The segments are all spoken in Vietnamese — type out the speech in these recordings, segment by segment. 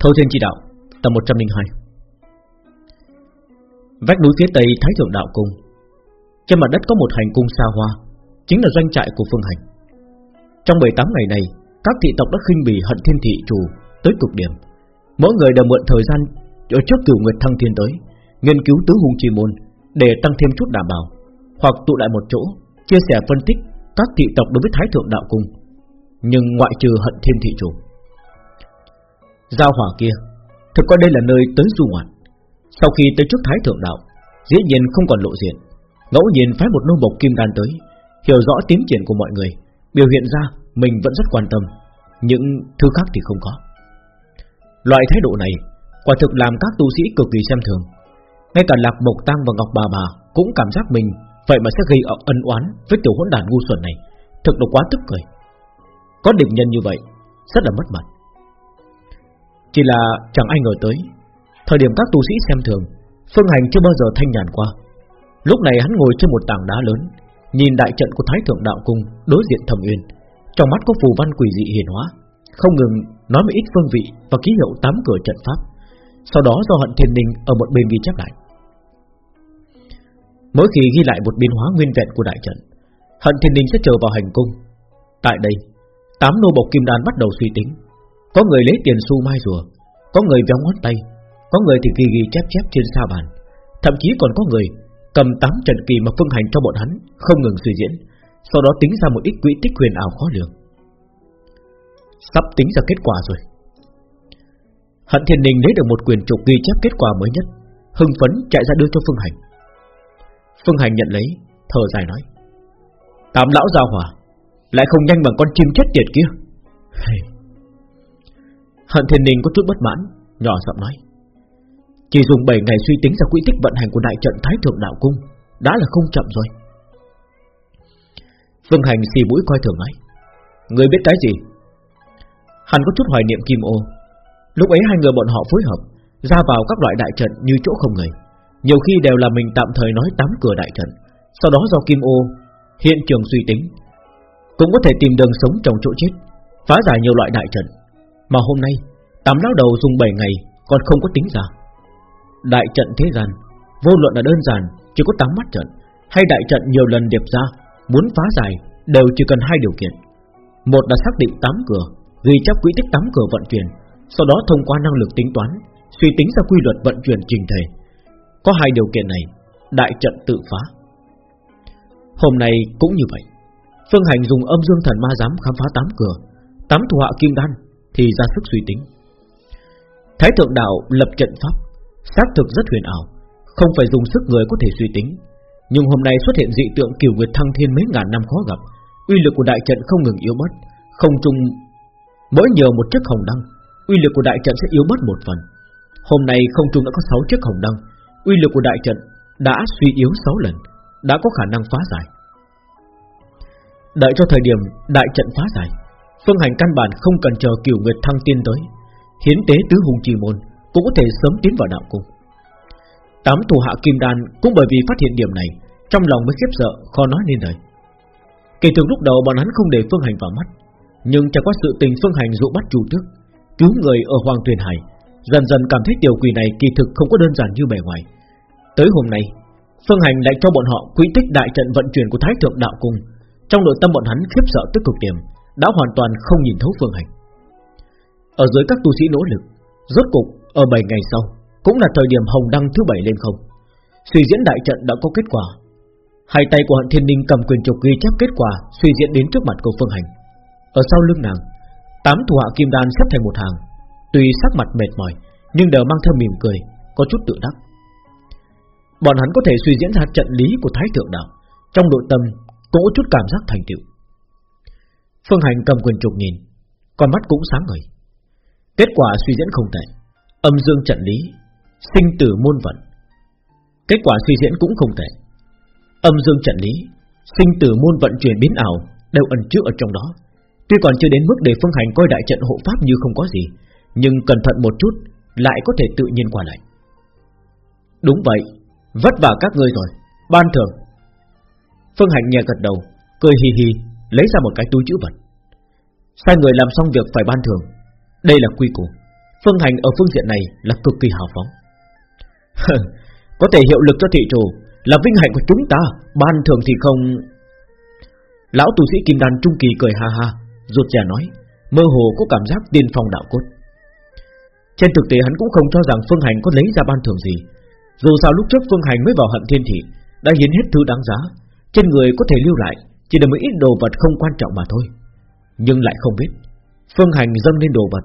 Thâu Thiên chi Đạo, Tập 102 Vách núi phía tây Thái Thượng Đạo Cung. Trên mặt đất có một hành cung xa hoa, Chính là doanh trại của Phương Hành. Trong 18 ngày này, Các thị tộc đã khinh bỉ hận thiên thị chủ Tới cực điểm. Mỗi người đều mượn thời gian Ở trước cửu nguyệt thăng thiên tới, Nghiên cứu tứ hùng chi môn Để tăng thêm chút đảm bảo, Hoặc tụ lại một chỗ, Chia sẻ phân tích các thị tộc đối với Thái Thượng Đạo Cung. Nhưng ngoại trừ hận thiên thị chủ Giao hỏa kia, Thực coi đây là nơi tới du ngoạn. Sau khi tới trước Thái Thượng Đạo, Dĩ nhiên không còn lộ diện. Ngẫu nhiên phái một nô bộc kim đan tới, Hiểu rõ tiến triển của mọi người, Biểu hiện ra mình vẫn rất quan tâm, Những thứ khác thì không có. Loại thái độ này, Quả thực làm các tu sĩ cực kỳ xem thường. Ngay cả Lạc Mộc Tăng và Ngọc Bà Bà Cũng cảm giác mình Vậy mà sẽ gây ân oán với tiểu hỗn đàn ngu xuẩn này, Thực là quá tức cười. Có địch nhân như vậy, Rất là mất mặt chỉ là chẳng ai ngờ tới. Thời điểm các tu sĩ xem thường, Phương Hành chưa bao giờ thanh nhàn qua. Lúc này hắn ngồi trên một tảng đá lớn, Nhìn đại trận của Thái Thượng Đạo Cung Đối diện thầm uyên. Trong mắt có phù văn quỷ dị hiển hóa, Không ngừng nói một ít phương vị Và ký hiệu tám cửa trận pháp. Sau đó do hận thiên đình ở một bên ghi chép lại. Mỗi khi ghi lại một biến hóa nguyên vẹn của đại trận, Hận thiên đình sẽ chờ vào hành cung. Tại đây, Tám nô bộc kim đan bắt đầu suy tính có người lấy tiền xu mai rùa, Có người véo ngón tay, Có người thì ghi ghi chép chép trên sa bàn. Thậm chí còn có người cầm tám trận kỳ mà phương hành cho bọn hắn Không ngừng suy diễn, Sau đó tính ra một ít quỹ tích huyền ảo khó lường. Sắp tính ra kết quả rồi. Hận Thiên đình lấy được một quyền trục ghi chép kết quả mới nhất, Hưng phấn chạy ra đưa cho Phương Hành. Phương Hành nhận lấy, Thở dài nói, Tám lão giao hỏa, Lại không nhanh bằng con chim chết tiệt kia. Hận Thiên Ninh có chút bất mãn, Nhỏ giọng nói. Chỉ dùng 7 ngày suy tính ra quỹ tích vận hành của đại trận Thái Thượng Đạo Cung, Đã là không chậm rồi. Phương Hành xì mũi coi thường nói. Người biết cái gì? Hắn có chút hoài niệm Kim Ô. Lúc ấy hai người bọn họ phối hợp, Ra vào các loại đại trận như chỗ không người. Nhiều khi đều là mình tạm thời nói tám cửa đại trận. Sau đó do Kim Ô Hiện trường suy tính, Cũng có thể tìm đường sống trong chỗ chết, Phá giải nhiều loại đại trận mà hôm nay, Tám lão đầu dùng 7 ngày Còn không có tính ra. Đại trận thế gian, Vô luận là đơn giản, Chỉ có 8 mắt trận, Hay đại trận nhiều lần điệp ra, Muốn phá giải, Đều chỉ cần hai điều kiện. Một là xác định 8 cửa, Ghi chép quỹ tích 8 cửa vận chuyển, Sau đó thông qua năng lực tính toán, Suy tính ra quy luật vận chuyển trình thể. Có hai điều kiện này, Đại trận tự phá. Hôm nay cũng như vậy, Phương Hành dùng âm dương thần ma giám khám phá 8 cửa 8 thủ hạ kim đan thì ra sức suy tính. Thái thượng đạo lập trận pháp, xác thực rất huyền ảo, không phải dùng sức người có thể suy tính. Nhưng hôm nay xuất hiện dị tượng kiều nguyệt thăng thiên mấy ngàn năm khó gặp, uy lực của đại trận không ngừng yếu bớt, không trung mỗi nhiều một chiếc hồng đăng, uy lực của đại trận sẽ yếu bớt một phần. Hôm nay không trung đã có 6 chiếc hồng đăng, uy lực của đại trận đã suy yếu 6 lần, đã có khả năng phá giải. Đợi cho thời điểm đại trận phá giải, Phương Hành căn bản không cần chờ kiều Nguyệt thăng tiên tới, hiến tế tứ hùng trì môn cũng có thể sớm tiến vào đạo cung. Tám thủ hạ kim đan cũng bởi vì phát hiện điểm này, trong lòng mới khiếp sợ, khó nói nên lời. Kể từ lúc đầu bọn hắn không để Phương Hành vào mắt, nhưng chẳng có sự tình Phương Hành dụ bắt chủ tước, cứu người ở Hoàng Tuyền Hải, dần dần cảm thấy tiểu quỷ này kỳ thực không có đơn giản như bề ngoài. Tới hôm nay, Phương Hành lại cho bọn họ quỹ tích đại trận vận chuyển của Thái thượng đạo cung, trong nội tâm bọn hắn khiếp sợ tức cực điểm, đã hoàn toàn không nhìn thấu phương hành. Ở dưới các tu sĩ nỗ lực, rốt cục ở 7 ngày sau cũng là thời điểm hồng đăng thứ bảy lên không. Suy diễn đại trận đã có kết quả. Hai tay của Hận Thiên Ninh cầm quyền trục ghi chép kết quả suy diễn đến trước mặt của Phương Hành. Ở sau lưng nàng, tám thủ hạ kim đan xếp thành một hàng, tuy sắc mặt mệt mỏi nhưng đều mang theo mỉm cười, có chút tự đắc. Bọn hắn có thể suy diễn ra trận lý của Thái thượng đạo, trong nội tâm cũng có chút cảm giác thành tựu. Phương Hành cầm quyền trục nhìn, Con mắt cũng sáng ngời. Kết quả suy diễn không tệ, Âm dương trận lý, Sinh tử môn vận Kết quả suy diễn cũng không tệ, Âm dương trận lý, Sinh tử môn vận chuyển biến ảo Đều ẩn chứa ở trong đó. Tuy còn chưa đến mức để Phương Hành coi đại trận hộ pháp như không có gì, Nhưng cẩn thận một chút Lại có thể tự nhiên qua lại. Đúng vậy, Vất vả các ngươi rồi, Ban thưởng. Phương Hành nhẹ gật đầu, Cười hì hì. Lấy ra một cái túi chữ vật. Sai người làm xong việc phải ban thưởng. Đây là quy củ. Phương Hành ở phương diện này là cực kỳ hào phóng. Có thể hiệu lực cho thị chủ Là vinh hạnh của chúng ta. Ban thường thì không. Lão tu sĩ Kim Đan Trung Kỳ cười ha ha, Rụt rè nói, Mơ hồ có cảm giác tiên phong đạo cốt. Trên thực tế hắn cũng không cho rằng Phương Hành có lấy ra ban thường gì. Dù sao lúc trước Phương Hành mới vào hận thiên thị, Đã hiến hết thứ đáng giá, Trên người có thể lưu lại. Chỉ là một ít đồ vật không quan trọng mà thôi. Nhưng lại không biết, Phương Hành dâng lên đồ vật,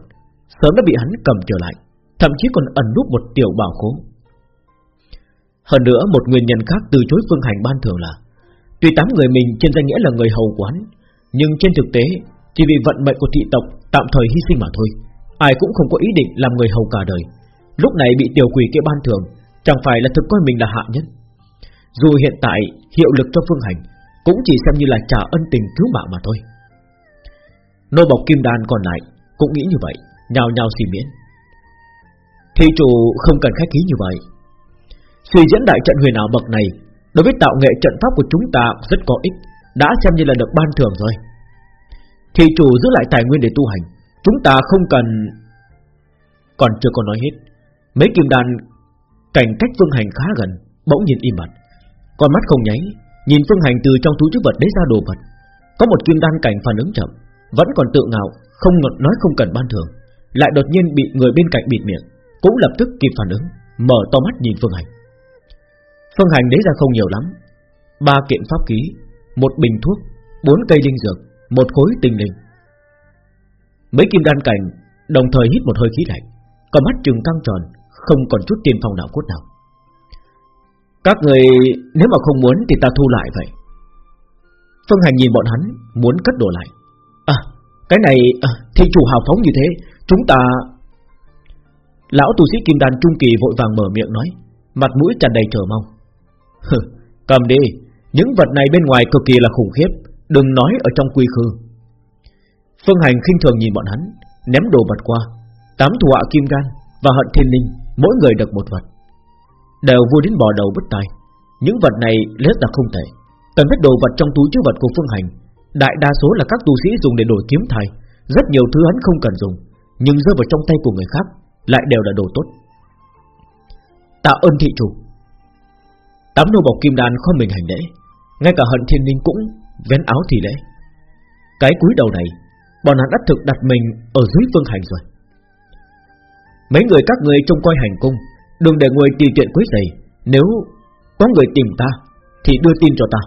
Sớm đã bị hắn cầm trở lại, Thậm chí còn ẩn núp một tiểu bảo khố. Hơn nữa, một nguyên nhân khác từ chối Phương Hành ban thường là, Tuy tám người mình trên danh nghĩa là người hầu quán Nhưng trên thực tế, Chỉ vì vận mệnh của thị tộc tạm thời hy sinh mà thôi. Ai cũng không có ý định làm người hầu cả đời. Lúc này bị tiểu quỷ kia ban thường Chẳng phải là thực coi mình là hạ nhân. Dù hiện tại, hiệu lực cho phương hành cũng chỉ xem như là trả ân tình cứu mạng mà thôi. Nô bọc kim đan còn lại Cũng nghĩ như vậy Nhào nhào xì miễn. Thị chủ không cần khách khí như vậy. Suy diễn đại trận huyền ảo bậc này, Đối với tạo nghệ trận pháp của chúng ta rất có ích, Đã xem như là được ban thưởng rồi. Thị chủ giữ lại tài nguyên để tu hành, Chúng ta không cần, Còn chưa có nói hết. Mấy kim đàn Cảnh cách phương hành khá gần, Bỗng nhìn im bặt Con mắt không nháy Nhìn phương hành từ trong túi chứa vật lấy ra đồ vật, Có một kim đan cảnh phản ứng chậm, Vẫn còn tự ngạo, Không nói không cần ban thưởng Lại đột nhiên bị người bên cạnh bịt miệng, Cũng lập tức kịp phản ứng, Mở to mắt nhìn phương hành. Phương hành lấy ra không nhiều lắm, ba kiện pháp ký Một bình thuốc, bốn cây linh dược, Một khối tinh linh. Mấy kim đan cảnh Đồng thời hít một hơi khí lạnh Có mắt trừng căng tròn, Không còn chút tiền phong nào cốt nào. Các người nếu mà không muốn Thì ta thu lại vậy. Phương hành nhìn bọn hắn Muốn cất đồ lại. À cái này à, thì chủ hào phóng như thế Chúng ta Lão tu sĩ kim đan trung kỳ vội vàng mở miệng nói Mặt mũi tràn đầy chờ mong. Cầm đi Những vật này bên ngoài cực kỳ là khủng khiếp Đừng nói ở trong quy khư. Phương Hành khinh thường nhìn bọn hắn Ném đồ vật qua. Tám thủ họa kim đan và hận thiên linh Mỗi người được một vật. Đều vui đến bò đầu bứt tai Những vật này rất là không tệ Cần biết đồ vật trong túi chứa vật của Phương Hành. Đại đa số là các tu sĩ dùng để đổi kiếm thai. Rất nhiều thứ hắn không cần dùng, Nhưng rơi vào trong tay của người khác Lại đều là đồ tốt. Tạ ơn thị chủ. Tám nô bọc kim đan không mình hành lễ. Ngay cả hận thiên ninh cũng vén áo thì lễ. Cái cúi đầu này, Bọn hắn đã thực đặt mình ở dưới phương hành rồi. Mấy người các người trông coi hành cung Đừng để người tùy tiện quấy rầy. Nếu có người tìm ta, Thì đưa tin cho ta.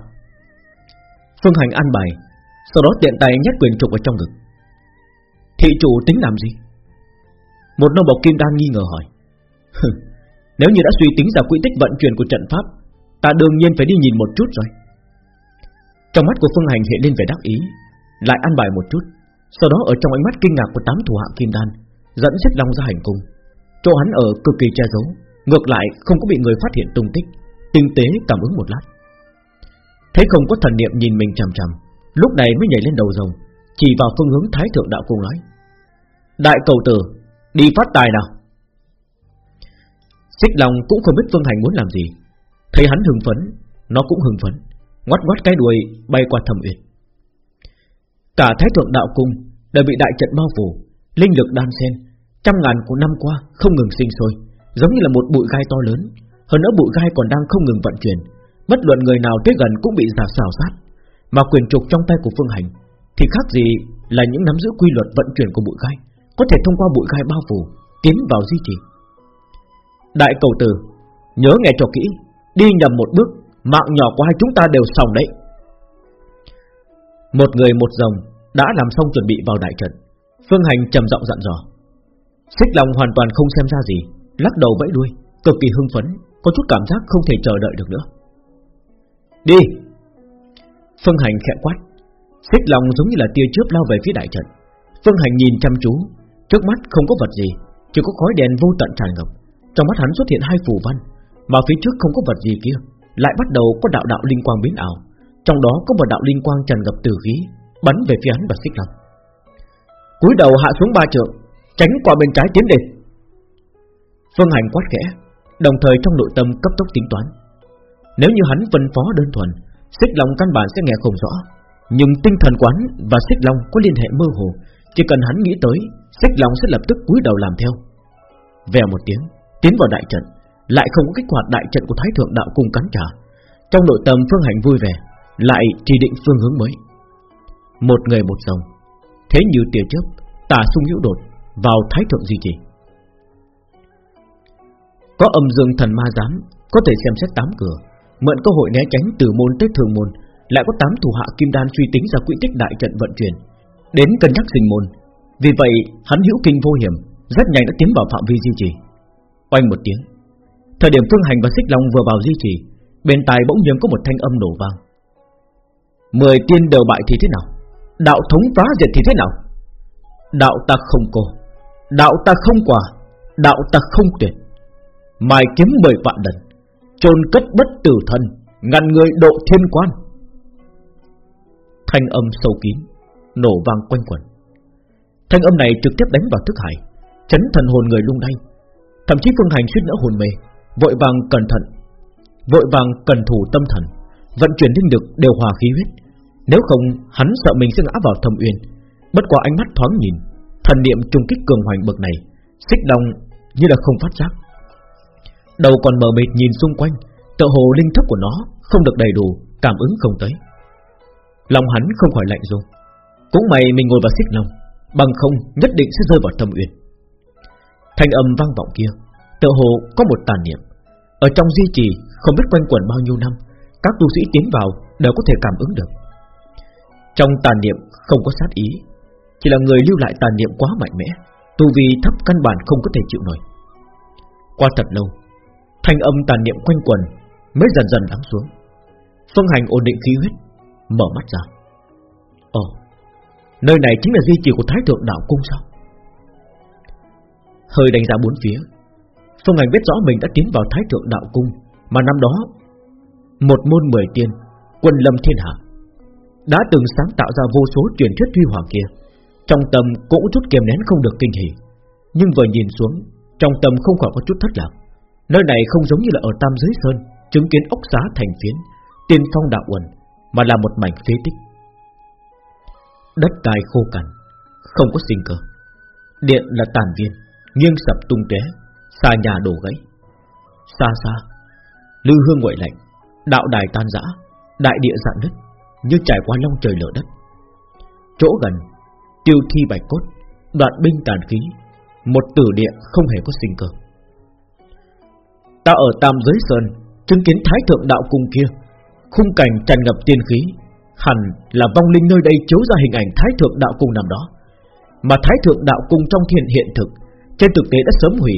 Phương hành an bài, Sau đó tiện tay nhét quyền trục vào trong ngực. Thị chủ tính làm gì? Một nông bọc kim đan nghi ngờ hỏi. Nếu như đã suy tính ra quỹ tích vận chuyển của trận pháp, Ta đương nhiên phải đi nhìn một chút rồi. Trong mắt của Phương Hành hiện lên vẻ đắc ý, Lại ăn bài một chút. Sau đó ở trong ánh mắt kinh ngạc của tám thủ hạ Kim Đan, Dẫn xích long ra hành cung. Chỗ hắn ở cực kỳ che giấu. Ngược lại, không có bị người phát hiện tung tích. Tinh tế cảm ứng một lát. Thấy không có thần niệm nhìn mình chằm chằm. Lúc này mới nhảy lên đầu rồng, Chỉ vào phương hướng Thái Thượng Đạo Cung nói. Đại cầu tử, Đi phát tài nào? Xích Long cũng không biết Phương Hành muốn làm gì. Thấy hắn hưng phấn, Nó cũng hưng phấn, Ngoắt ngoắt cái đuôi, bay qua thầm uyên. Cả thái thượng đạo cung Đều bị đại trận bao phủ, Linh lực đan xen, Trăm ngàn của năm qua không ngừng sinh sôi. Giống như là một bụi gai to lớn. Hơn nữa bụi gai còn đang không ngừng vận chuyển. Bất luận người nào tới gần cũng bị giả xào sát. Mà quyền trục trong tay của Phương Hành Thì khác gì là những nắm giữ quy luật vận chuyển của bụi gai, Có thể thông qua bụi gai bao phủ, Tiến vào duy trì. Đại cầu tử, Nhớ nghe cho kỹ, Đi nhầm một bước, Mạng nhỏ của hai chúng ta đều xong đấy. Một người một rồng Đã làm xong chuẩn bị vào đại trận. Phương Hành trầm giọng dặn dò. Xích Long hoàn toàn không xem ra gì. Lắc đầu vẫy đuôi, Cực kỳ hưng phấn, Có chút cảm giác không thể chờ đợi được nữa. Đi. Phương Hành khẽ quát, Xích lòng giống như là tia chớp lao về phía đại trận. Phương Hành nhìn chăm chú, Trước mắt không có vật gì, Chỉ có khói đèn vô tận tràn ngập. Trong mắt hắn xuất hiện hai phù văn, mà phía trước không có vật gì kia, Lại bắt đầu có đạo đạo linh quang biến ảo. Trong đó có một đạo linh quang tràn ngập từ khí, Bắn về phía hắn và xích lòng. Cúi đầu hạ xuống ba trượng, Tránh qua bên trái tiến đến Phương hành quát khẽ, Đồng thời trong nội tâm cấp tốc tính toán. Nếu như hắn phân phó đơn thuần, Xích long căn bản sẽ nghe không rõ. Nhưng tinh thần quán và xích long có liên hệ mơ hồ. Chỉ cần hắn nghĩ tới, Xích long sẽ lập tức cúi đầu làm theo. Vèo một tiếng, Tiến vào đại trận. Lại không có kích hoạt đại trận của Thái Thượng Đạo Cung cắn trả. Trong nội tâm Phương Hành vui vẻ, Lại chỉ định phương hướng mới. Một người một dòng. Thế như tia chớp, Tà sung hữu đột Vào Thái Thượng Di Trì. Có âm dương thần ma giám, Có thể xem xét tám cửa. Mượn cơ hội né tránh từ môn tới thường môn, Lại có tám thủ hạ kim đan suy tính ra quỹ tích đại trận vận chuyển. Đến cân nhắc sinh môn. Vì vậy, hắn hữu kinh vô hiểm, Rất nhanh đã tiến vào phạm vi di trì. Oanh một tiếng. Thời điểm Phương Hành và Xích Long vừa vào di trì, Bên tai bỗng nhiên có một thanh âm nổ vang. Mười tiên đều bại thì thế nào? Đạo thống phá diệt thì thế nào? Đạo ta không cô. Đạo ta không quả. Đạo ta không tuyệt. Mai kiếm mười vạn lần, chôn cất bất tử thân ngăn người độ thiên quan. Thanh âm sâu kín, nổ vang quanh quẩn thanh âm này trực tiếp đánh vào thức hải, chấn thần hồn người lung lay. Thậm chí phương hành suýt nữa hồn mê, vội vàng cẩn thận, vội vàng cần thủ tâm thần, vận chuyển linh lực đều hòa khí huyết. Nếu không, hắn sợ mình sẽ ngã vào thâm uyên. Bất qua ánh mắt thoáng nhìn, thần niệm trùng kích cường hoành bậc này, xích đồng như là không phát giác. Đầu còn mờ mịt nhìn xung quanh Tự hồ linh thức của nó không được đầy đủ, Cảm ứng không tới. Lòng hắn không khỏi lạnh run Cũng mày mình ngồi vào xích lòng, Bằng không nhất định sẽ rơi vào thâm uyên. Thanh âm vang vọng kia Tự hồ có một tàn niệm. Ở trong di trì không biết quanh quẩn bao nhiêu năm, Các tu sĩ tiến vào đều có thể cảm ứng được. Trong tàn niệm không có sát ý, Chỉ là người lưu lại tàn niệm quá mạnh mẽ, Tu vi thấp căn bản không có thể chịu nổi. Qua thật lâu Thanh âm tàn niệm quanh quần Mới dần dần lắng xuống. Phương hành ổn định khí huyết, Mở mắt ra. Ồ, Nơi này chính là di chỉ của Thái Thượng Đạo Cung sao? Hơi đánh giá bốn phía, Phương hành biết rõ mình đã tiến vào Thái Thượng Đạo Cung, Mà năm đó, Một môn mười tiên, Quân lâm thiên hạ, Đã từng sáng tạo ra vô số truyền thuyết huy hoàng kia. Trong tâm cũng chút kiềm nén không được kinh hỉ, Nhưng vừa nhìn xuống, Trong tâm không khỏi có chút thất lạc. Nơi này không giống như là ở Tam Giới Sơn, Chứng kiến ốc xá thành phiến, Tiên phong đạo quần Mà là một mảnh phế tích. Đất đai khô cằn, Không có sinh cơ. Điện là tàn viên, Nghiêng sập tung té Xa nhà đổ gãy. Xa xa, Lư hương nguội lạnh, Đạo đài tan rã, Đại địa dạn nứt, Như trải qua long trời lở đất. Chỗ gần, Tiêu thi bạch cốt, Đoạn binh tàn khí, Một tử địa không hề có sinh cơ. Ta ở Tam Giới Sơn, Chứng kiến Thái Thượng Đạo Cung kia. Khung cảnh tràn ngập tiên khí, Hẳn là vong linh nơi đây chiếu ra hình ảnh Thái Thượng Đạo Cung nằm đó. Mà Thái Thượng Đạo Cung trong thiện hiện thực, Trên thực tế đã sớm hủy,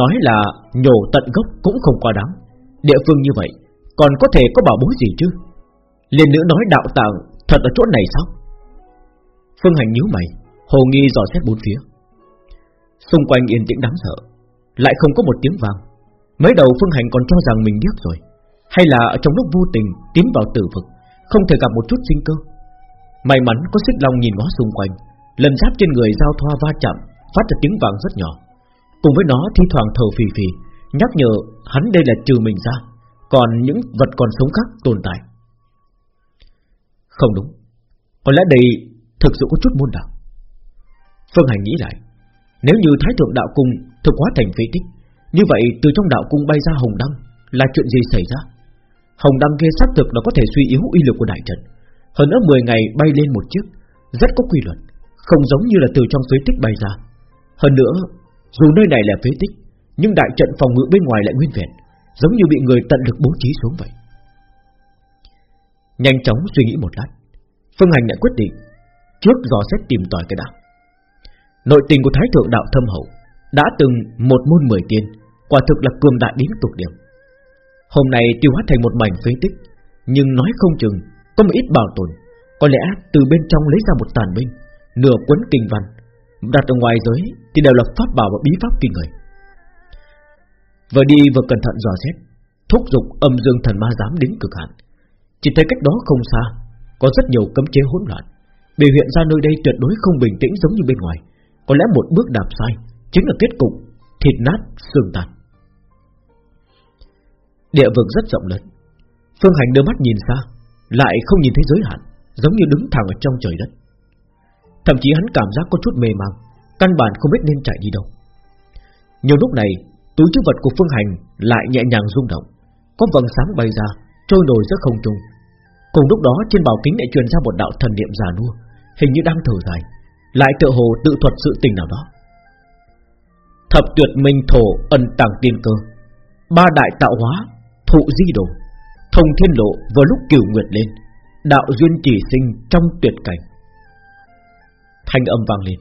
Nói là nhổ tận gốc cũng không quá đáng. Địa phương như vậy, Còn có thể có bảo bối gì chứ? Liên nữ nói đạo tàng Thật ở chỗ này sao? Phương Hành nhíu mày, Hồ nghi dò xét bốn phía. Xung quanh yên tĩnh đáng sợ, Lại không có một tiếng vang. Mới đầu Phương Hành còn cho rằng mình điếc rồi. Hay là ở trong lúc vô tình tiến vào tử vực, Không thể gặp một chút sinh cơ. May mắn có xích long nhìn ngó xung quanh, Lần giáp trên người giao thoa va chạm, Phát ra tiếng vàng rất nhỏ. Cùng với nó thi thoảng thở phì phì, Nhắc nhở hắn đây là trừ mình ra, Còn những vật còn sống khác tồn tại. Không đúng. Có lẽ đây thực sự có chút môn đạo. Phương Hành nghĩ lại, Nếu như Thái Thượng Đạo Cung thực hóa thành phế tích như vậy, từ trong đạo cung bay ra hồng đăng, Là chuyện gì xảy ra? Hồng đăng kia xác thực nó có thể suy yếu uy lực của đại trận. Hơn nữa 10 ngày bay lên một chiếc, Rất có quy luật, Không giống như là từ trong phế tích bay ra. Hơn nữa, dù nơi này là phế tích, Nhưng đại trận phòng ngự bên ngoài lại nguyên vẹn, Giống như bị người tận lực bố trí xuống vậy. Nhanh chóng suy nghĩ một lát, Phương Hành đã quyết định, Trước dò xét tìm tòi cái đạo Nội tình của Thái Thượng Đạo thâm hậu đã từng một môn mười tiên, Quả thực là cường đại đến cực điểm. Hôm nay tiêu hóa thành một mảnh phế tích, Nhưng nói không chừng Có một ít bảo tồn, Có lẽ từ bên trong lấy ra một tàn binh, Nửa cuốn kinh văn, Đặt ở ngoài giới thì đều là pháp bảo và bí pháp kinh người. Vừa đi vừa cẩn thận dò xét, Thúc giục âm dương thần ma dám đến cực hạn. Chỉ thấy cách đó không xa, Có rất nhiều cấm chế hỗn loạn, Biểu hiện ra nơi đây tuyệt đối không bình tĩnh giống như bên ngoài, Có lẽ một bước đạp sai. Chính là kết cục Thịt nát xương tan. Địa vực rất rộng lớn. Phương Hành đưa mắt nhìn xa, Lại không nhìn thấy giới hạn, Giống như đứng thẳng ở trong trời đất. Thậm chí hắn cảm giác có chút mê mang, Căn bản không biết nên chạy đi đâu. Nhiều lúc này, Túi chứa vật của Phương Hành lại nhẹ nhàng rung động, Có vầng sáng bay ra, Trôi nổi giữa không trung. Cùng lúc đó, trên bảo kính lại truyền ra một đạo thần niệm già nua, Hình như đang thở dài, Lại tự hồ tự thuật sự tình nào đó. Thập tuyệt minh thổ ẩn tàng tiên cơ. Ba đại tạo hóa, Thụ di đồ, Thông thiên lộ vào lúc cửu nguyệt lên, Đạo duyên chỉ sinh trong tuyệt cảnh. Thanh âm vang lên.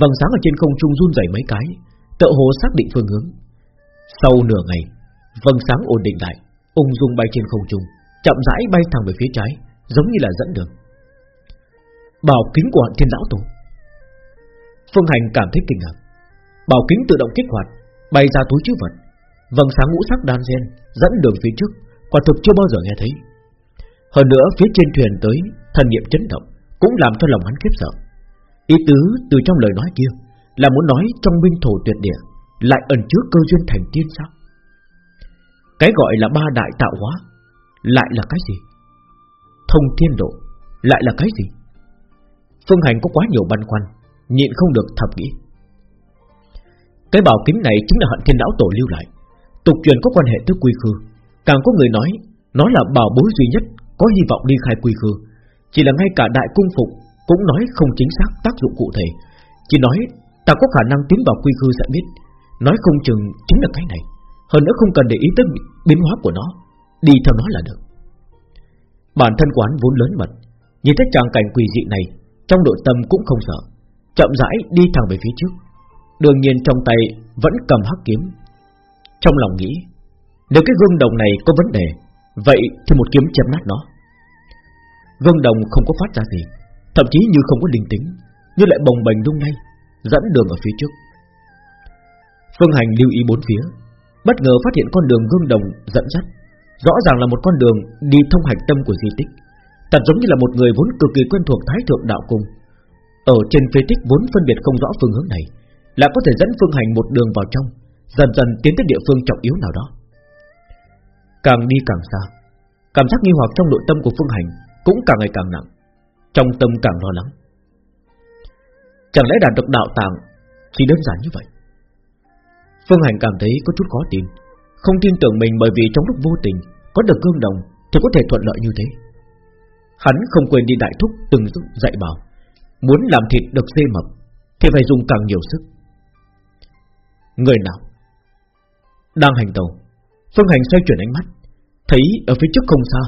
Vầng sáng ở trên không trung run rẩy mấy cái Tự hồ xác định phương hướng. Sau nửa ngày, Vầng sáng ổn định lại, Ung dung bay trên không trung, Chậm rãi bay thẳng về phía trái, Giống như là dẫn đường. Bảo kính của thiên lão tổ. Phương Hành cảm thấy kinh ngạc. Bảo kính tự động kích hoạt Bay ra túi chứa vật. Vầng sáng ngũ sắc đan gen Dẫn đường phía trước, Quả thực chưa bao giờ nghe thấy. Hơn nữa, phía trên thuyền tới, Thần niệm chấn động, Cũng làm cho lòng hắn khiếp sợ. Ý tứ từ trong lời nói kia Là muốn nói trong minh thổ tuyệt địa Lại ẩn chứa cơ duyên thành tiên sao Cái gọi là ba đại tạo hóa Lại là cái gì? Thông thiên độ Lại là cái gì? Phương Hành có quá nhiều băn khoăn, Nhịn không được thập nghĩ. Cái bảo kính này chính là hận thiên lão tổ lưu lại. Tục truyền có quan hệ tới quy khư. Càng có người nói, Nó là bảo bối duy nhất Có hy vọng đi khai quy khư. Chỉ là ngay cả đại cung phục Cũng nói không chính xác tác dụng cụ thể. Chỉ nói, ta có khả năng tiến vào quy khư sẽ biết. Nói không chừng chính là cái này. Hơn nữa không cần để ý tới biến hóa của nó. Đi theo nó là được. Bản thân quán vốn lớn mật. Nhìn thấy tràng cảnh quỷ dị này, Trong nội tâm cũng không sợ. Chậm rãi đi thẳng về phía trước. Đương nhiên trong tay vẫn cầm hắc kiếm. Trong lòng nghĩ, nếu cái gương đồng này có vấn đề, Vậy thì một kiếm chém nát nó. Gương đồng không có phát ra gì, Thậm chí như không có linh tính, Nhưng lại bồng bềnh lung lay Dẫn đường ở phía trước. Phương Hành lưu ý bốn phía, Bất ngờ phát hiện con đường gương đồng dẫn dắt, Rõ ràng là một con đường đi thông hạch tâm của di tích, Thật giống như là một người vốn cực kỳ quen thuộc Thái Thượng Đạo Cung. Ở trên phế tích vốn phân biệt không rõ phương hướng này là có thể dẫn Phương Hành một đường vào trong, Dần dần tiến tới địa phương trọng yếu nào đó. Càng đi càng xa, Cảm giác nghi hoặc trong nội tâm của Phương Hành Cũng càng ngày càng nặng, Trong tâm càng lo lắng. Chẳng lẽ đạt được đạo tàng Chỉ đơn giản như vậy? Phương Hành cảm thấy có chút khó tin, Không tin tưởng mình bởi vì trong lúc vô tình Có được gương đồng Thì có thể thuận lợi như thế. Hắn không quên đi đại thúc từng dạy bảo, Muốn làm thịt được dê mập Thì phải dùng càng nhiều sức. Người nào? Đang hành tàu. Phương Hành xoay chuyển ánh mắt. Thấy ở phía trước không xa,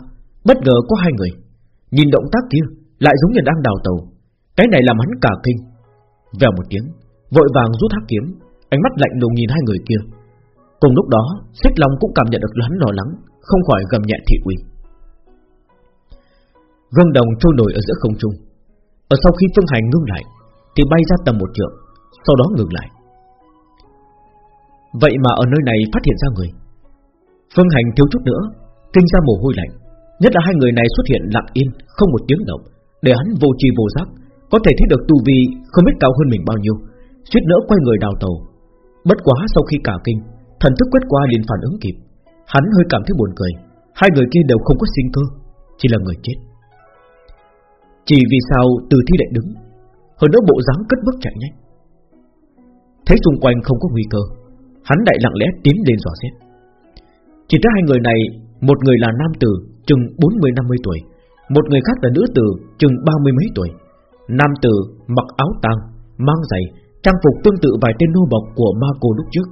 Bất ngờ có hai người. Nhìn động tác kia, lại giống như đang đào tàu. Cái này làm hắn cả kinh. Vèo một tiếng, Vội vàng rút hắc kiếm. Ánh mắt lạnh lùng nhìn hai người kia. Cùng lúc đó, Xích Long cũng cảm nhận được hắn lo lắng, Không khỏi gầm nhẹ thị uy. Gương đồng trôi nổi ở giữa không trung. Ở sau khi Phương Hành ngưng lại, Thì bay ra tầm một trượng, Sau đó ngừng lại. Vậy mà ở nơi này phát hiện ra người. Phương Hành thiếu chút nữa, Kinh ra mồ hôi lạnh. Nhất là hai người này xuất hiện lặng yên, Không một tiếng động. Để hắn vô tri vô giác, Có thể thấy được tu vi không biết cao hơn mình bao nhiêu. Suýt nữa quay người đào tàu. Bất quá sau khi cả kinh, Thần thức quét qua liền phản ứng kịp. Hắn hơi cảm thấy buồn cười. Hai người kia đều không có sinh cơ, Chỉ là người chết. Chỉ vì sao từ thi lại đứng, Hơn nữa bộ dáng cất bước chạy nhanh. Thấy xung quanh không có nguy cơ. Hắn đại lặng lẽ tiến lên dò xét. Chỉ thấy hai người này, Một người là nam tử, chừng 40-50 tuổi, Một người khác là nữ tử, chừng ba mươi mấy tuổi. Nam tử mặc áo tang, Mang giày, Trang phục tương tự vài tên nô bộc của ma cô lúc trước.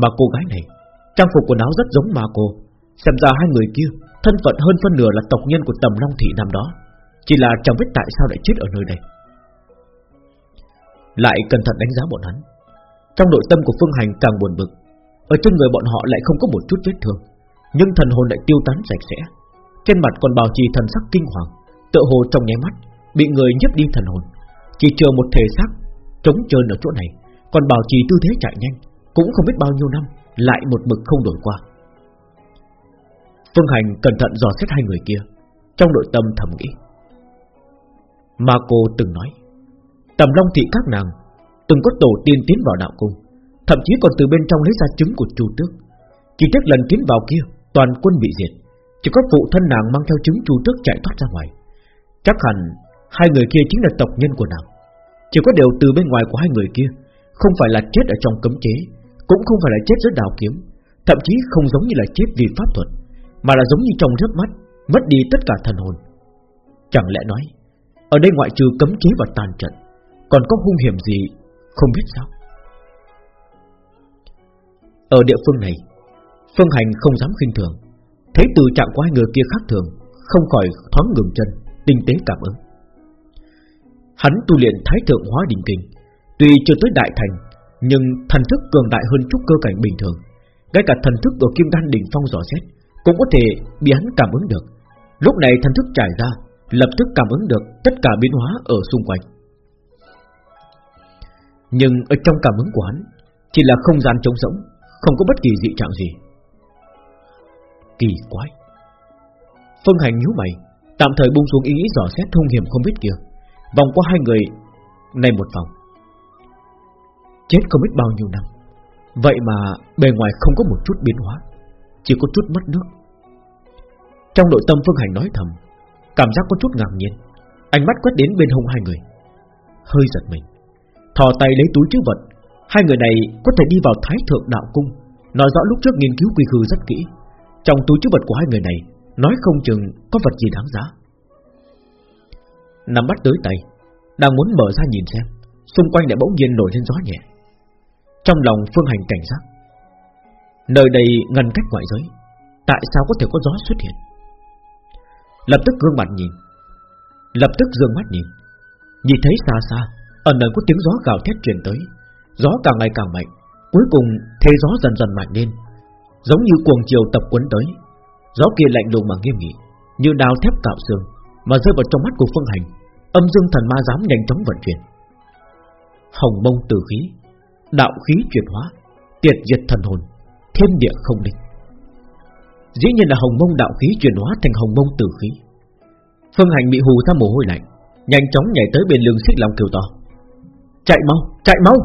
Mà cô gái này, Trang phục quần áo rất giống ma cô. Xem ra hai người kia, Thân phận hơn phân nửa là tộc nhân của tầm Long Thị năm đó. Chỉ là chẳng biết tại sao lại chết ở nơi đây. Lại cẩn thận đánh giá bọn hắn. Trong nội tâm của Phương Hành càng buồn bực. Ở trên người bọn họ lại không có một chút vết thương. Nhưng thần hồn lại tiêu tán sạch sẽ. Trên mặt còn bảo trì thần sắc kinh hoàng, tựa hồ trong nháy mắt Bị người nhấp đi thần hồn. Chỉ chờ một thể xác trống trơn ở chỗ này, Còn bảo trì tư thế chạy nhanh, Cũng không biết bao nhiêu năm, Lại một mực không đổi qua. Phương Hành cẩn thận dò xét hai người kia, Trong nội tâm thầm nghĩ. Mà cô từng nói, Tầm Long Thị các nàng Từng có tổ tiên tiến vào đạo cung, Thậm chí còn từ bên trong lấy ra trứng của chu tước. Chỉ tiếc lần tiến vào kia, Toàn quân bị diệt, Chỉ có phụ thân nàng mang theo trứng chu tước chạy thoát ra ngoài. Chắc hẳn Hai người kia chính là tộc nhân của nàng. Chỉ có điều từ bên ngoài của hai người kia, Không phải là chết ở trong cấm chế, Cũng không phải là chết dưới đào kiếm, Thậm chí không giống như là chết vì pháp thuật, Mà là giống như trong rớp mắt, Mất đi tất cả thần hồn. Chẳng lẽ nói, Ở đây ngoại trừ cấm chế và tàn trận, Còn có hung hiểm gì không biết sao? Ở địa phương này, Phương Hành không dám khinh thường. Thấy từ trạng của hai người kia khác thường, Không khỏi thoáng ngừng chân, Tinh tế cảm ứng. Hắn tu luyện thái thượng hóa đỉnh kinh Tuy chưa tới đại thành, Nhưng thần thức cường đại hơn chút cơ cảnh bình thường. Ngay cả thần thức của kim đan đỉnh phong rõ xét Cũng có thể bị hắn cảm ứng được. Lúc này thần thức trải ra, Lập tức cảm ứng được tất cả biến hóa ở xung quanh. Nhưng ở trong cảm ứng của hắn, Chỉ là không gian trống rỗng, Không có bất kỳ dị trạng gì. Kỳ quái. Phương Hành nhíu mày, Tạm thời buông xuống ý nghĩ dò xét thông hiểm không biết kia. Vòng qua hai người, Này một vòng. Chết không biết bao nhiêu năm. Vậy mà bề ngoài không có một chút biến hóa, Chỉ có chút mất nước. Trong nội tâm Phương Hành nói thầm, Cảm giác có chút ngạc nhiên. Ánh mắt quét đến bên hông hai người. Hơi giật mình. Thò tay lấy túi chứa vật. Hai người này có thể đi vào thái thượng đạo cung. Nói rõ lúc trước nghiên cứu quy khư rất kỹ. Trong túi chứa vật của hai người này, Nói không chừng có vật gì đáng giá. Nắm bắt tới tay, Đang muốn mở ra nhìn xem, Xung quanh lại bỗng nhiên nổi lên gió nhẹ. Trong lòng phương hành cảnh giác, Nơi đây ngăn cách ngoại giới, Tại sao có thể có gió xuất hiện? Lập tức gương mặt nhìn, Lập tức dương mắt nhìn Nhìn thấy xa xa Ẩn ẩn có tiếng gió gào thét truyền tới. Gió càng ngày càng mạnh, Cuối cùng thế gió dần dần mạnh lên, Giống như cuồng chiều tập quấn tới. Gió kia lạnh lùng mà nghiêm nghị, Như đào thép cạo xương, Mà rơi vào trong mắt của Phương Hành, Âm dương thần ma dám nhanh chóng vận chuyển. Hồng mông tử khí, Đạo khí chuyển hóa, Tiệt diệt thần hồn, Thiên địa không định Dĩ nhiên là hồng mông đạo khí chuyển hóa thành hồng mông tử khí. Phương Hành bị hù ra mồ hôi lạnh, Nhanh chóng nhảy tới bên lưng xích lòng kêu to. Chạy mau, chạy mau.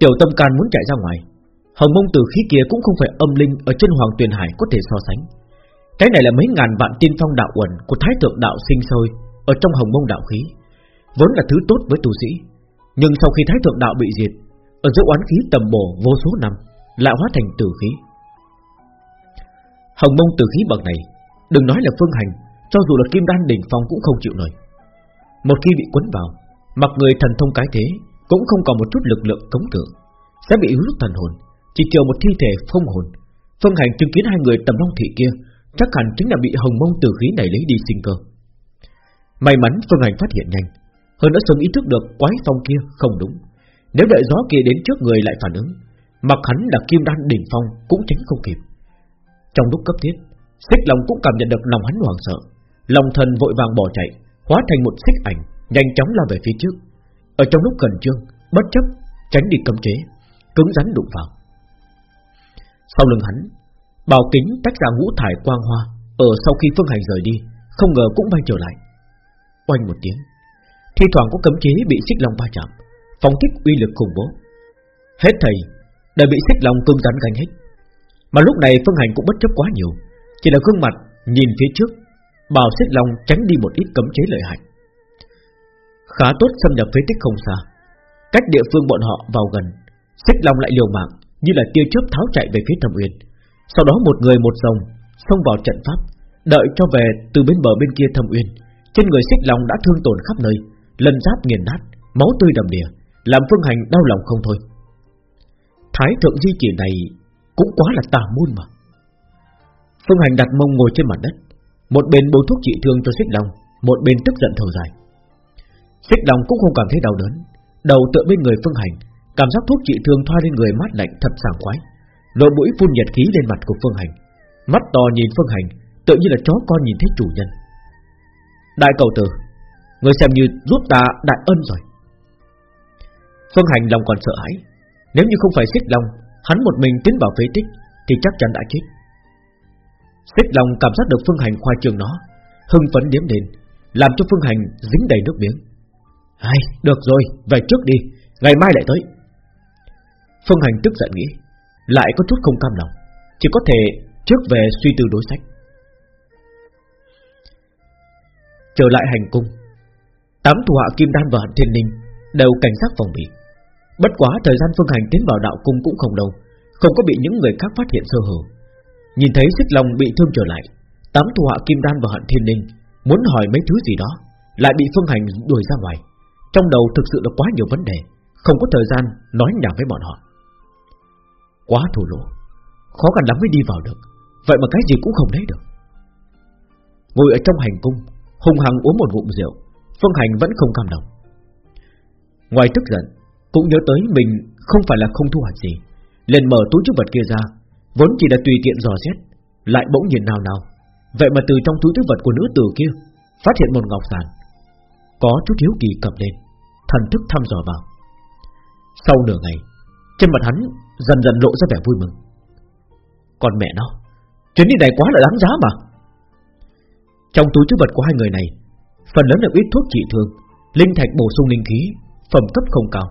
Tiểu tâm can muốn chạy ra ngoài. Hồng mông tử khí kia cũng không phải âm linh Ở trên hoàng tuyền hải có thể so sánh. Cái này là mấy ngàn vạn tiên phong đạo uẩn Của thái thượng đạo sinh sôi Ở trong hồng mông đạo khí. Vốn là thứ tốt với tu sĩ Nhưng sau khi thái thượng đạo bị diệt Ở giữa oán khí tầm bổ vô số năm Lại hóa thành tử khí. Hồng mông tử khí bậc này Đừng nói là phương hành Cho dù là kim đan đỉnh phong cũng không chịu nổi. Một khi bị quấn vào Mặc người thần thông cái thế, Cũng không còn một chút lực lượng cống tượng. Sẽ bị rút thần hồn, Chỉ chờ một thi thể không hồn. Phương hành chứng kiến hai người tầm long thị kia, Chắc hẳn chính là bị hồng mông tử khí này lấy đi sinh cơ. May mắn Phương hành phát hiện nhanh, Hơn đã sớm ý thức được quái phong kia không đúng. Nếu đợi gió kia đến trước người lại phản ứng, Mặc hắn là kim đan đỉnh phong Cũng tránh không kịp. Trong lúc cấp thiết, Xích Long cũng cảm nhận được lòng hắn hoảng sợ. Lòng thần vội vàng bỏ chạy, Hóa thành một xích ảnh Nhanh chóng lao về phía trước. Ở trong lúc cần trương, Bất chấp, tránh đi cấm chế, Cứng rắn đụng vào. Sau lưng hắn, Bào kính tách ra ngũ thải quang hoa, Ở sau khi phương hành rời đi, Không ngờ cũng bay trở lại. Oanh một tiếng, Thi thoảng có cấm chế bị xích long va chạm, Phóng thích uy lực khủng bố. Hết thầy, đã bị xích long cương rắn gánh hết. Mà lúc này Phương Hành cũng bất chấp quá nhiều, Chỉ là gương mặt nhìn phía trước, Bảo xích long tránh đi một ít cấm chế lợi hại. Khá tốt xâm nhập phế tích không xa. Cách địa phương bọn họ vào gần, Xích long lại liều mạng Như là tia chớp tháo chạy về phía thâm uyên. Sau đó một người một dòng Xông vào trận pháp, Đợi cho về từ bên bờ bên kia thâm uyên. Trên người xích long đã thương tổn khắp nơi Lần giáp nghiền nát, Máu tươi đầm đìa, Làm phương hành đau lòng không thôi. Thái thượng di chỉ này cũng quá là tà môn mà. Phương Hành đặt mông ngồi trên mặt đất, Một bên bôi thuốc trị thương cho xích long, Một bên tức giận thở dài. Xích long cũng không cảm thấy đau đớn. Đầu tựa bên người Phương Hành, Cảm giác thuốc trị thương thoa lên người mát lạnh thật sảng khoái. Lỗ mũi phun nhiệt khí lên mặt của Phương Hành. Mắt to nhìn Phương Hành Tự như là chó con nhìn thấy chủ nhân. Đại cầu tử, Người xem như giúp ta đại ân rồi. Phương Hành lòng còn sợ hãi. Nếu như không phải xích long, Hắn một mình tiến vào phế tích Thì chắc chắn đã chết. Xích Long cảm giác được Phương Hành khoa trường nó, Hưng phấn điếm đến, Làm cho Phương Hành dính đầy nước miếng. Ai, được rồi, về trước đi Ngày mai lại tới. Phương Hành tức giận nghĩ Lại có chút không cam lòng Chỉ có thể trước về suy tư đối sách. Trở lại hành cung Tám thủ hạ Kim Đan và Hận Thiên Ninh Đều cảnh sát phòng bị. Bất quá thời gian Phương Hành tiến vào đạo cung cũng không đâu Không có bị những người khác phát hiện sơ hở. Nhìn thấy xích lòng bị thương trở lại Tám thủ hạ kim đan và hận thiên Ninh Muốn hỏi mấy thứ gì đó Lại bị Phương Hành đuổi ra ngoài. Trong đầu thực sự là quá nhiều vấn đề Không có thời gian nói nhảm với bọn họ. Quá thù lỗ Khó khăn lắm mới đi vào được Vậy mà cái gì cũng không lấy được. Ngồi ở trong hành cung Hùng hằng uống một ngụm rượu Phương Hành vẫn không cam lòng. Ngoài tức giận Cũng nhớ tới mình không phải là không thu hoạch gì liền mở túi chức vật kia ra Vốn chỉ là tùy tiện dò xét Lại bỗng nhìn nào nào. Vậy mà từ trong túi chức vật của nữ tử kia Phát hiện một ngọc sản, Có chút hiếu kỳ cầm lên. Thần thức thăm dò vào. Sau nửa ngày, Trên mặt hắn dần dần lộ ra vẻ vui mừng. Còn mẹ nó, Chuyến đi này quá là đáng giá mà. Trong túi chứa vật của hai người này, Phần lớn là ít thuốc trị thương, Linh thạch bổ sung linh khí, Phẩm cấp không cao.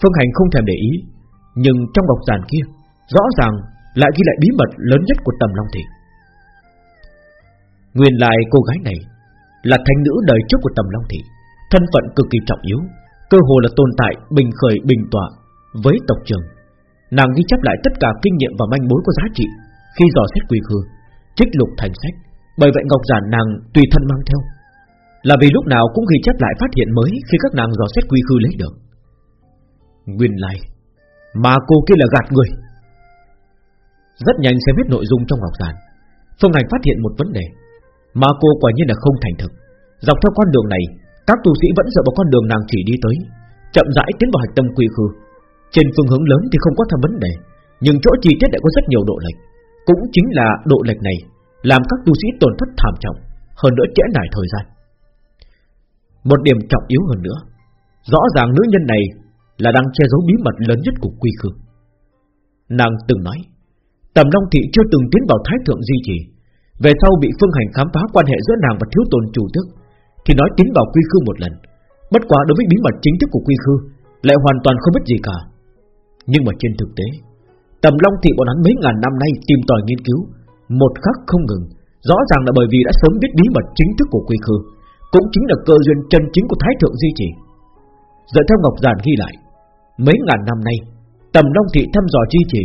Phương Hành không thèm để ý, Nhưng trong ngọc giản kia, Rõ ràng lại ghi lại bí mật lớn nhất của Tầm Long Thị Nguyên lại cô gái này Là thanh nữ đời trước của Tầm Long Thị Thân phận cực kỳ trọng yếu Cơ hồ là tồn tại, bình khởi, bình tọa Với tộc trưởng Nàng ghi chép lại tất cả kinh nghiệm và manh mối có giá trị Khi dò xét quy khư, Trích lục thành sách. Bởi vậy Ngọc Giản nàng tùy thân mang theo. Là vì lúc nào cũng ghi chép lại phát hiện mới Khi các nàng dò xét quy khư lấy được. Nguyên lai, Mà cô kia là gạt người. Rất nhanh sẽ biết nội dung trong Ngọc Giản. Phương Hành phát hiện một vấn đề, Mà cô quả nhiên là không thành thực. Dọc theo con đường này các tu sĩ vẫn dựa vào con đường nàng chỉ đi tới, Chậm rãi tiến vào hạch tâm quy khư. Trên phương hướng lớn thì không có tham vấn đề, Nhưng chỗ chi tiết lại có rất nhiều độ lệch. Cũng chính là độ lệch này Làm các tu sĩ tổn thất thảm trọng, Hơn nữa trễ nải thời gian. Một điểm trọng yếu hơn nữa, Rõ ràng nữ nhân này Là đang che giấu bí mật lớn nhất của quy khư. Nàng từng nói, Tầm Long Thị chưa từng tiến vào thái thượng di trì, Về sau bị phương hành khám phá quan hệ giữa nàng và thiếu tôn chủ tước. Thì nói tiến vào quy khư một lần, Bất quá đối với bí mật chính thức của quy khư, Lại hoàn toàn không biết gì cả. Nhưng mà trên thực tế, Tầm Long Thị bọn hắn mấy ngàn năm nay tìm tòi nghiên cứu, Một khắc không ngừng. Rõ ràng là bởi vì đã sớm biết bí mật chính thức của quy khư, Cũng chính là cơ duyên chân chính của Thái Thượng Di Chỉ. Dựa theo Ngọc Giản ghi lại, Mấy ngàn năm nay, Tầm Long Thị thăm dò chi Chỉ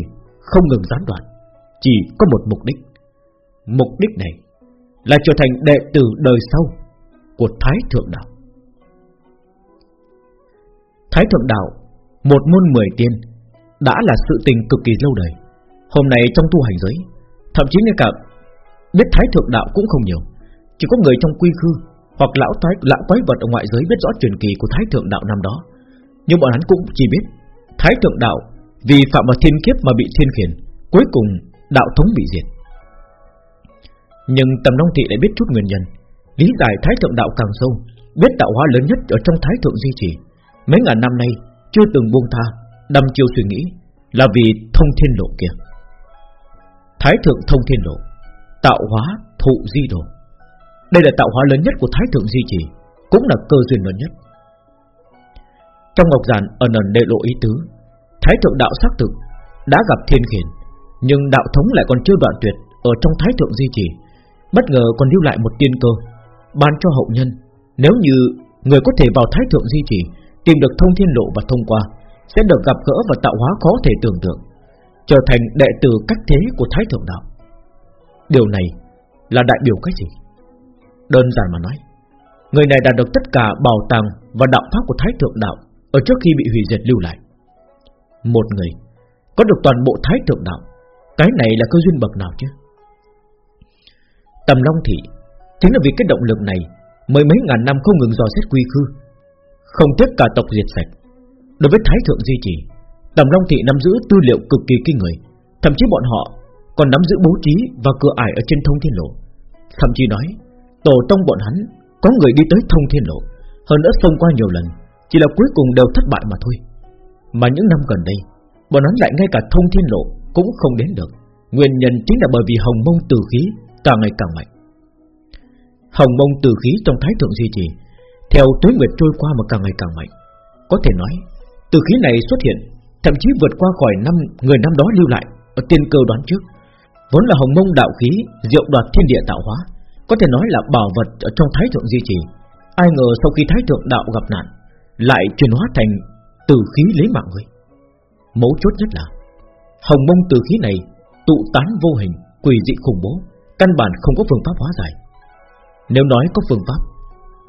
Không ngừng gián đoạn, Chỉ có một mục đích. Mục đích này Là trở thành đệ tử đời sau của Thái Thượng Đạo Thái Thượng Đạo Một môn mười tiên đã là sự tình cực kỳ lâu đời. Hôm nay trong tu hành giới, thậm chí ngay cả biết thái thượng đạo cũng không nhiều, chỉ có người trong quy khư hoặc lão thái lão quái vật ở ngoại giới biết rõ truyền kỳ của thái thượng đạo năm đó. Nhưng bọn hắn cũng chỉ biết thái thượng đạo vì phạm vào thiên kiếp mà bị thiên khiển, cuối cùng đạo thống bị diệt. Nhưng Tầm Đông Thị lại biết chút nguyên nhân, lý giải thái thượng đạo càng sâu, biết tạo hóa lớn nhất ở trong thái thượng di trì, mấy ngàn năm nay chưa từng buông tha Đâm chiêu suy nghĩ Là vì thông thiên lộ kia. Thái thượng thông thiên lộ Tạo hóa thụ di đồ. Đây là tạo hóa lớn nhất của Thái thượng di trì Cũng là cơ duyên lớn nhất. Trong ngọc giản ẩn ẩn đệ lộ ý tứ Thái thượng đạo xác thực Đã gặp thiên khiển Nhưng đạo thống lại còn chưa đoạn tuyệt Ở trong thái thượng di trì. Bất ngờ còn lưu lại một tiên cơ Ban cho hậu nhân Nếu như người có thể vào thái thượng di trì Tìm được thông thiên lộ và thông qua sẽ được gặp gỡ và tạo hóa khó thể tưởng tượng, trở thành đệ tử cách thế của Thái Thượng Đạo. Điều này là đại biểu cái gì? Đơn giản mà nói, người này đạt được tất cả bảo tàng và đạo pháp của Thái Thượng Đạo ở trước khi bị hủy diệt lưu lại. Một người có được toàn bộ Thái Thượng Đạo, cái này là cơ duyên bậc nào chứ? Tầm Long Thị chính là vì cái động lực này mới mấy ngàn năm không ngừng dò xét quy khư, không tiếc cả tộc diệt sạch. Đối với Thái Thượng Di Chỉ Tầm Long Thị nắm giữ tư liệu cực kỳ kinh người Thậm chí bọn họ còn nắm giữ bố trí Và cửa ải ở trên thông thiên lộ. Thậm chí nói Tổ tông bọn hắn có người đi tới thông thiên lộ Hơn nữa xông qua nhiều lần Chỉ là cuối cùng đều thất bại mà thôi. Mà những năm gần đây Bọn hắn lại ngay cả thông thiên lộ cũng không đến được. Nguyên nhân chính là bởi vì hồng mông từ khí càng ngày càng mạnh. Hồng mông từ khí trong thái thượng duy trì. Theo tuế nguyệt trôi qua mà càng ngày càng mạnh. Có thể nói, từ khí này xuất hiện, Thậm chí vượt qua khỏi năm, người năm đó lưu lại, Ở tiên cơ đoán trước. Vốn là hồng mông đạo khí, Diệu đoạt thiên địa tạo hóa. Có thể nói là bảo vật ở trong thái thượng duy trì. Ai ngờ sau khi thái thượng đạo gặp nạn, Lại chuyển hóa thành Tử khí lấy mạng người. Mấu chốt nhất là, Hồng mông tử khí này tụ tán vô hình, Quỷ dị khủng bố, Căn bản không có phương pháp hóa giải. Nếu nói có phương pháp,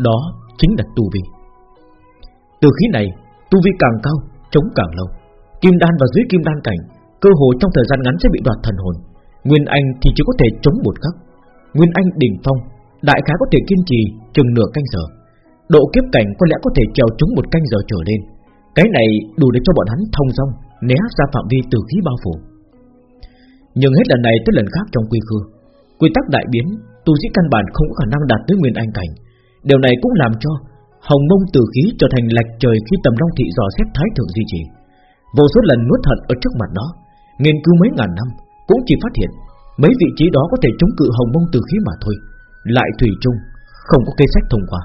Đó chính là tu vi. Từ khí này, tu vi càng cao, Chống càng lâu. Kim đan và dưới kim đan cảnh, Cơ hội trong thời gian ngắn sẽ bị đoạt thần hồn. Nguyên Anh thì chỉ có thể chống một khắc. Nguyên Anh đỉnh phong, Đại khái có thể kiên trì chừng nửa canh giờ. Độ kiếp cảnh có lẽ có thể trèo chúng một canh giờ trở lên. Cái này đủ để cho bọn hắn thông dong, Né ra phạm vi từ khí bao phủ. Nhưng hết lần này tới lần khác trong quy khư, Quy tắc đại biến Tu sĩ căn bản không có khả năng đạt tới nguyên anh cảnh. Điều này cũng làm cho Hồng mông tử khí trở thành lệch trời Khi tầm long thị dò xét thái thượng duy trì. Vô số lần nuốt hận ở trước mặt đó Nghiên cứu mấy ngàn năm, Cũng chỉ phát hiện Mấy vị trí đó có thể chống cự hồng mông tử khí mà thôi, Lại thủy chung, Không có kế sách thông qua.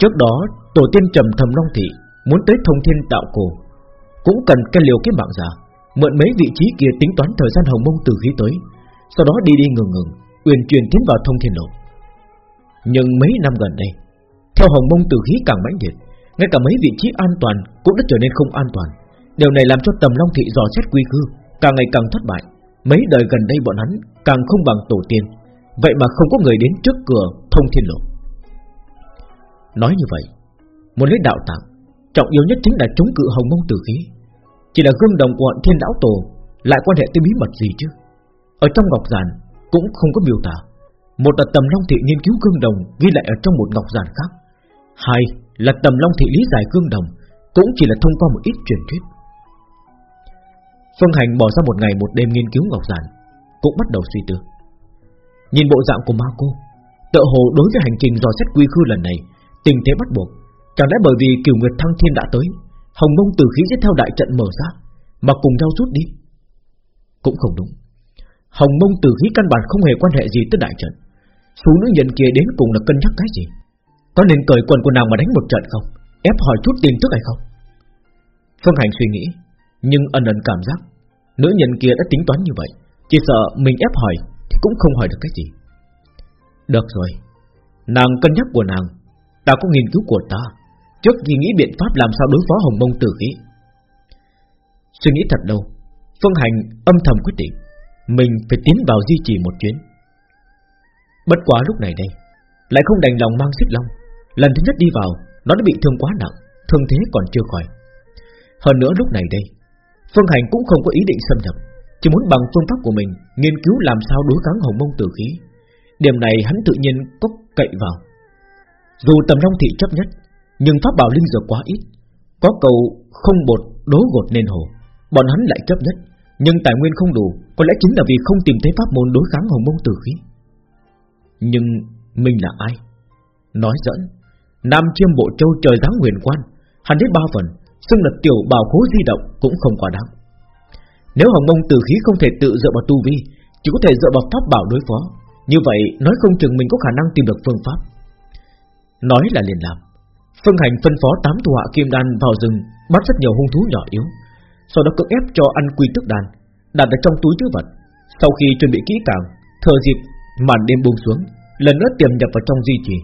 Trước đó, tổ tiên trầm thầm long thị Muốn tới thông thiên tạo cổ, Cũng cần cái liều cái mạng giả Mượn mấy vị trí kia tính toán thời gian hồng mông tử khí tới, Sau đó đi đi ngừng ngừng. Uyển truyền tiến vào thông thiên lộ. Nhưng mấy năm gần đây, Theo hồng mông tử khí càng mãnh liệt, Ngay cả mấy vị trí an toàn Cũng đã trở nên không an toàn. Điều này làm cho tầm long thị dò xét quy cư Càng ngày càng thất bại. Mấy đời gần đây bọn hắn càng không bằng tổ tiên, Vậy mà không có người đến trước cửa thông thiên lộ. Nói như vậy Muốn lấy đạo tạng Trọng yếu nhất chính là chống cự hồng mông tử khí. Chỉ là gương đồng của thiên đảo tổ Lại quan hệ tới bí mật gì chứ? Ở trong ngọc giản cũng không có miêu tả. Một là tầm long thị nghiên cứu cương đồng Ghi lại ở trong một ngọc giản khác. Hai là tầm long thị lý giải cương đồng, Cũng chỉ là thông qua một ít truyền thuyết. Phương Hành bỏ ra một ngày một đêm nghiên cứu ngọc giản, Cũng bắt đầu suy tư. Nhìn bộ dạng của ma cô Tự hồ đối với hành trình dò xét quy khư lần này, Tình thế bắt buộc. Chẳng lẽ bởi vì kiều nguyệt thăng thiên đã tới, Hồng mông tử khí sẽ theo đại trận mở ra, Mà cùng nhau rút đi? Cũng không đúng. Hồng mông tử khí căn bản không hề quan hệ gì tới đại trận. Số nữ nhân kia đến cùng là cân nhắc cái gì? Có nên cởi quần của nàng mà đánh một trận không? Ép hỏi chút tiền tức hay không? Phương Hành suy nghĩ, Nhưng ẩn ẩn cảm giác, Nữ nhân kia đã tính toán như vậy. Chỉ sợ mình ép hỏi Thì cũng không hỏi được cái gì. Được rồi, Nàng cân nhắc của nàng. Ta có nghiên cứu của ta. Trước khi nghĩ biện pháp làm sao đối phó hồng mông tử khí. Suy nghĩ thật đâu Phương Hành âm thầm quyết định. Mình phải tiến vào di trì một chuyến. Bất quá lúc này đây, Lại không đành lòng mang xích long Lần thứ nhất đi vào, Nó đã bị thương quá nặng, Thương thế còn chưa khỏi. Hơn nữa lúc này đây, Phương Hành cũng không có ý định xâm nhập, Chỉ muốn bằng phương pháp của mình Nghiên cứu làm sao đối kháng hồng mông tử khí. Điểm này hắn tự nhiên có cậy vào. Dù tầm long thị chấp nhất, Nhưng pháp bảo linh dược quá ít, Có cầu không bột đố gột nên hồ, Bọn hắn lại chấp nhất. Nhưng tài nguyên không đủ, Có lẽ chính là vì không tìm thấy pháp môn đối kháng hồng mông tử khí. Nhưng mình là ai? Nói dẫn, Nam chiêm bộ châu trời dáng huyền quan, Hắn đến ba phần, Xưng là tiểu bào khố di động cũng không quá đáng. Nếu hồng mông tử khí không thể tự dựa vào tu vi, Chỉ có thể dựa vào pháp bảo đối phó, Như vậy nói không chừng mình có khả năng tìm được phương pháp. Nói là liền làm, Phương Hành phân phó tám thủ hạ kim đan vào rừng, Bắt rất nhiều hung thú nhỏ yếu sau đó cưỡng ép cho ăn quy tức đan Đặt ở trong túi chứa vật. Sau khi chuẩn bị kỹ càng, Thờ dịp, màn đêm buông xuống, Lần nữa tiềm nhập vào trong di trì.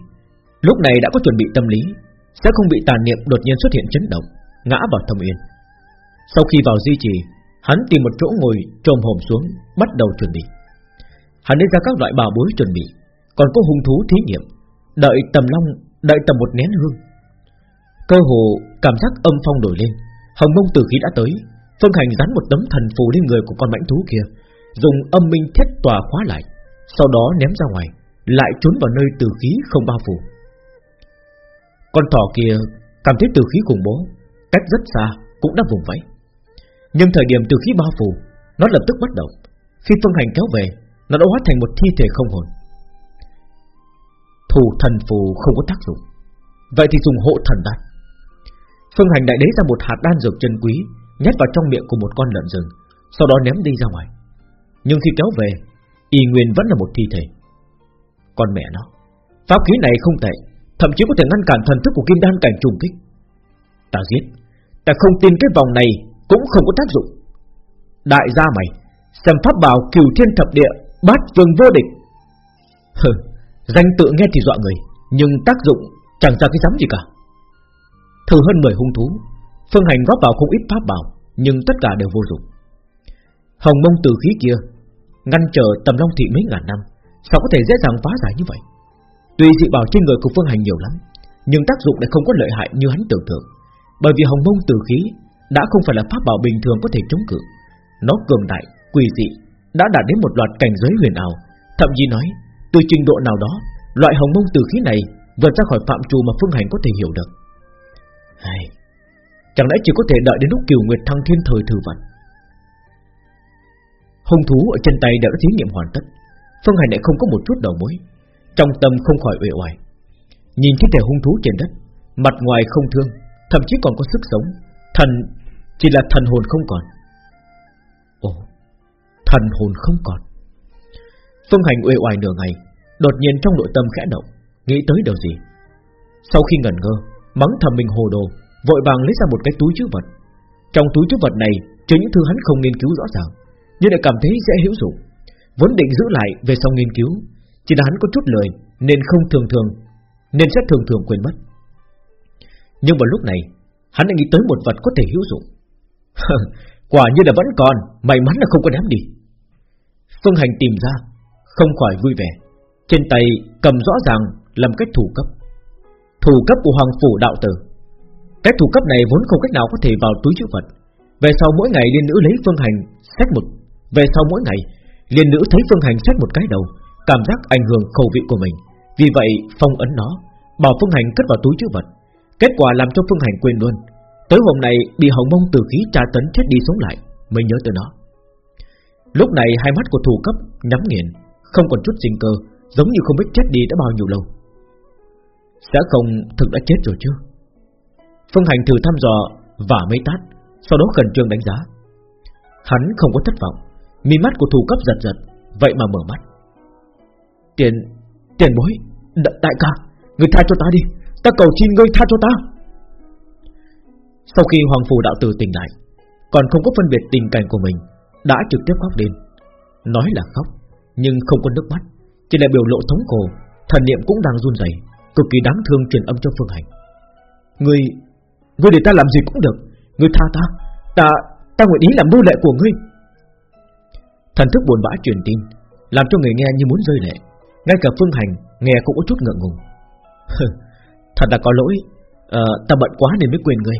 Lúc này đã có chuẩn bị tâm lý, Sẽ không bị tàn niệm đột nhiên xuất hiện chấn động, Ngã vào thâm yên Sau khi vào di trì, Hắn tìm một chỗ ngồi trồm hổm xuống, Bắt đầu chuẩn bị. Hắn lấy ra các loại bảo bối chuẩn bị, Còn có hung thú thí nghiệm, Đợi tầm long, Đợi tầm một nén hương. Cơ hồ cảm giác âm phong đổi lên Hồng mông từ khí đã tới, Phương Hành dán một tấm thần phù lên người của con mãnh thú kia, Dùng âm minh thiết tòa khóa lại, Sau đó ném ra ngoài, Lại trốn vào nơi từ khí không bao phủ. Con thỏ kia Cảm thấy từ khí khủng bố, Cách rất xa cũng đã vùng vẫy. Nhưng thời điểm từ khí bao phủ, Nó lập tức bắt động Khi Phương Hành kéo về, Nó đã hóa thành một thi thể không hồn. Thủ thần phù không có tác dụng. Vậy thì dùng hộ thần đan. Phương Hành đại đế ra một hạt đan dược chân quý, Nhét vào trong miệng của một con lợn rừng, Sau đó ném đi ra ngoài. Nhưng khi kéo về, Y Nguyên vẫn là một thi thể. Con mẹ nó, Pháp khí này không tệ, Thậm chí có thể ngăn cản thần thức của kim đan cảnh trùng kích. Ta giết, Ta không tin cái vòng này Cũng không có tác dụng. Đại gia mày, Xem pháp bảo cửu thiên thập địa, Bát vương vô địch. Hừ, Danh tự nghe thì dọa người, Nhưng tác dụng chẳng ra cái dám gì cả. Thử hơn 10 hung thú. Phương Hành góp vào không ít pháp bảo Nhưng tất cả đều vô dụng. Hồng mông từ khí kia Ngăn trở tầm long thị mấy ngàn năm Sao có thể dễ dàng phá giải như vậy? Tuy dị bảo trên người của Phương Hành nhiều lắm Nhưng tác dụng lại không có lợi hại như hắn tưởng tượng Bởi vì hồng mông từ khí Đã không phải là pháp bảo bình thường có thể chống cự. Nó cường đại, quỷ dị Đã đạt đến một loạt cảnh giới huyền ảo Thậm chí nói Từ trình độ nào đó Loại hồng mông từ khí này vượt ra khỏi phạm trù mà Phương Hành có thể hiểu được hay Chẳng lẽ chỉ có thể đợi đến lúc kiều nguyệt thăng thiên thời thử vận Hung thú ở chân tay đã thí nghiệm hoàn tất, Phương Hành lại không có một chút đầu mối, Trong tâm không khỏi uể oải. Nhìn thi thể hung thú trên đất, Mặt ngoài không thương, Thậm chí còn có sức sống, Thần, chỉ là thần hồn không còn. Ồ, Thần hồn không còn. Phương Hành uể oải nửa ngày, Đột nhiên trong nội tâm khẽ động, Nghĩ tới điều gì? Sau khi ngẩn ngơ Mắng thầm mình hồ đồ, Vội vàng lấy ra một cái túi chứa vật. Trong túi chứa vật này chứa những thứ hắn không nghiên cứu rõ ràng, Nhưng lại cảm thấy dễ hữu dụng Vốn định giữ lại về sau nghiên cứu, Chỉ là hắn có chút lời Nên không thường thường, Nên sẽ thường thường quên mất. Nhưng vào lúc này, Hắn đã nghĩ tới một vật có thể hữu dụng. Quả như là vẫn còn, May mắn là không có ném đi. Phương Hành tìm ra, Không khỏi vui vẻ, Trên tay cầm rõ ràng làm cách thủ cấp. Thủ cấp của Hoàng Phủ Đạo Tử. Cái thủ cấp này vốn không cách nào có thể vào túi chữ vật Về sau mỗi ngày liên nữ lấy phương hành xét một Về sau mỗi ngày, liên nữ thấy phương hành xét một cái đầu, Cảm giác ảnh hưởng khẩu vị của mình. Vì vậy, phong ấn nó, Bảo phương hành cất vào túi chữ vật Kết quả làm cho phương hành quên luôn. Tới hôm nay, bị hồng mông từ khí tra tấn chết đi sống lại, Mới nhớ tới nó. Lúc này hai mắt của thủ cấp nhắm nghiền, Không còn chút sinh cơ, Giống như không biết chết đi đã bao nhiêu lâu. Sẽ không thực đã chết rồi chứ? Phương Hành thử thăm dò Và mấy tát Sau đó khẩn trương đánh giá. Hắn không có thất vọng mí mắt của thủ cấp giật giật Vậy mà mở mắt. Tiền, tiền bối D Đại ca, người tha cho ta đi Ta cầu xin ngươi tha cho ta. Sau khi Hoàng Phủ Đạo Tử tỉnh lại Còn không có phân biệt tình cảnh của mình Đã trực tiếp khóc lên. Nói là khóc Nhưng không có nước mắt Chỉ là biểu lộ thống khổ Thần niệm cũng đang run rẩy, Cực kỳ đáng thương truyền âm cho Phương Hành. Ngươi Ngươi để ta làm gì cũng được. Ngươi tha ta Ta Ta nguyện ý làm nô lệ của ngươi. Thần thức buồn bã truyền tin Làm cho người nghe như muốn rơi lệ. Ngay cả Phương Hành nghe cũng có chút ngượng ngùng. Thật là có lỗi. À, Ta bận quá nên mới quên ngươi.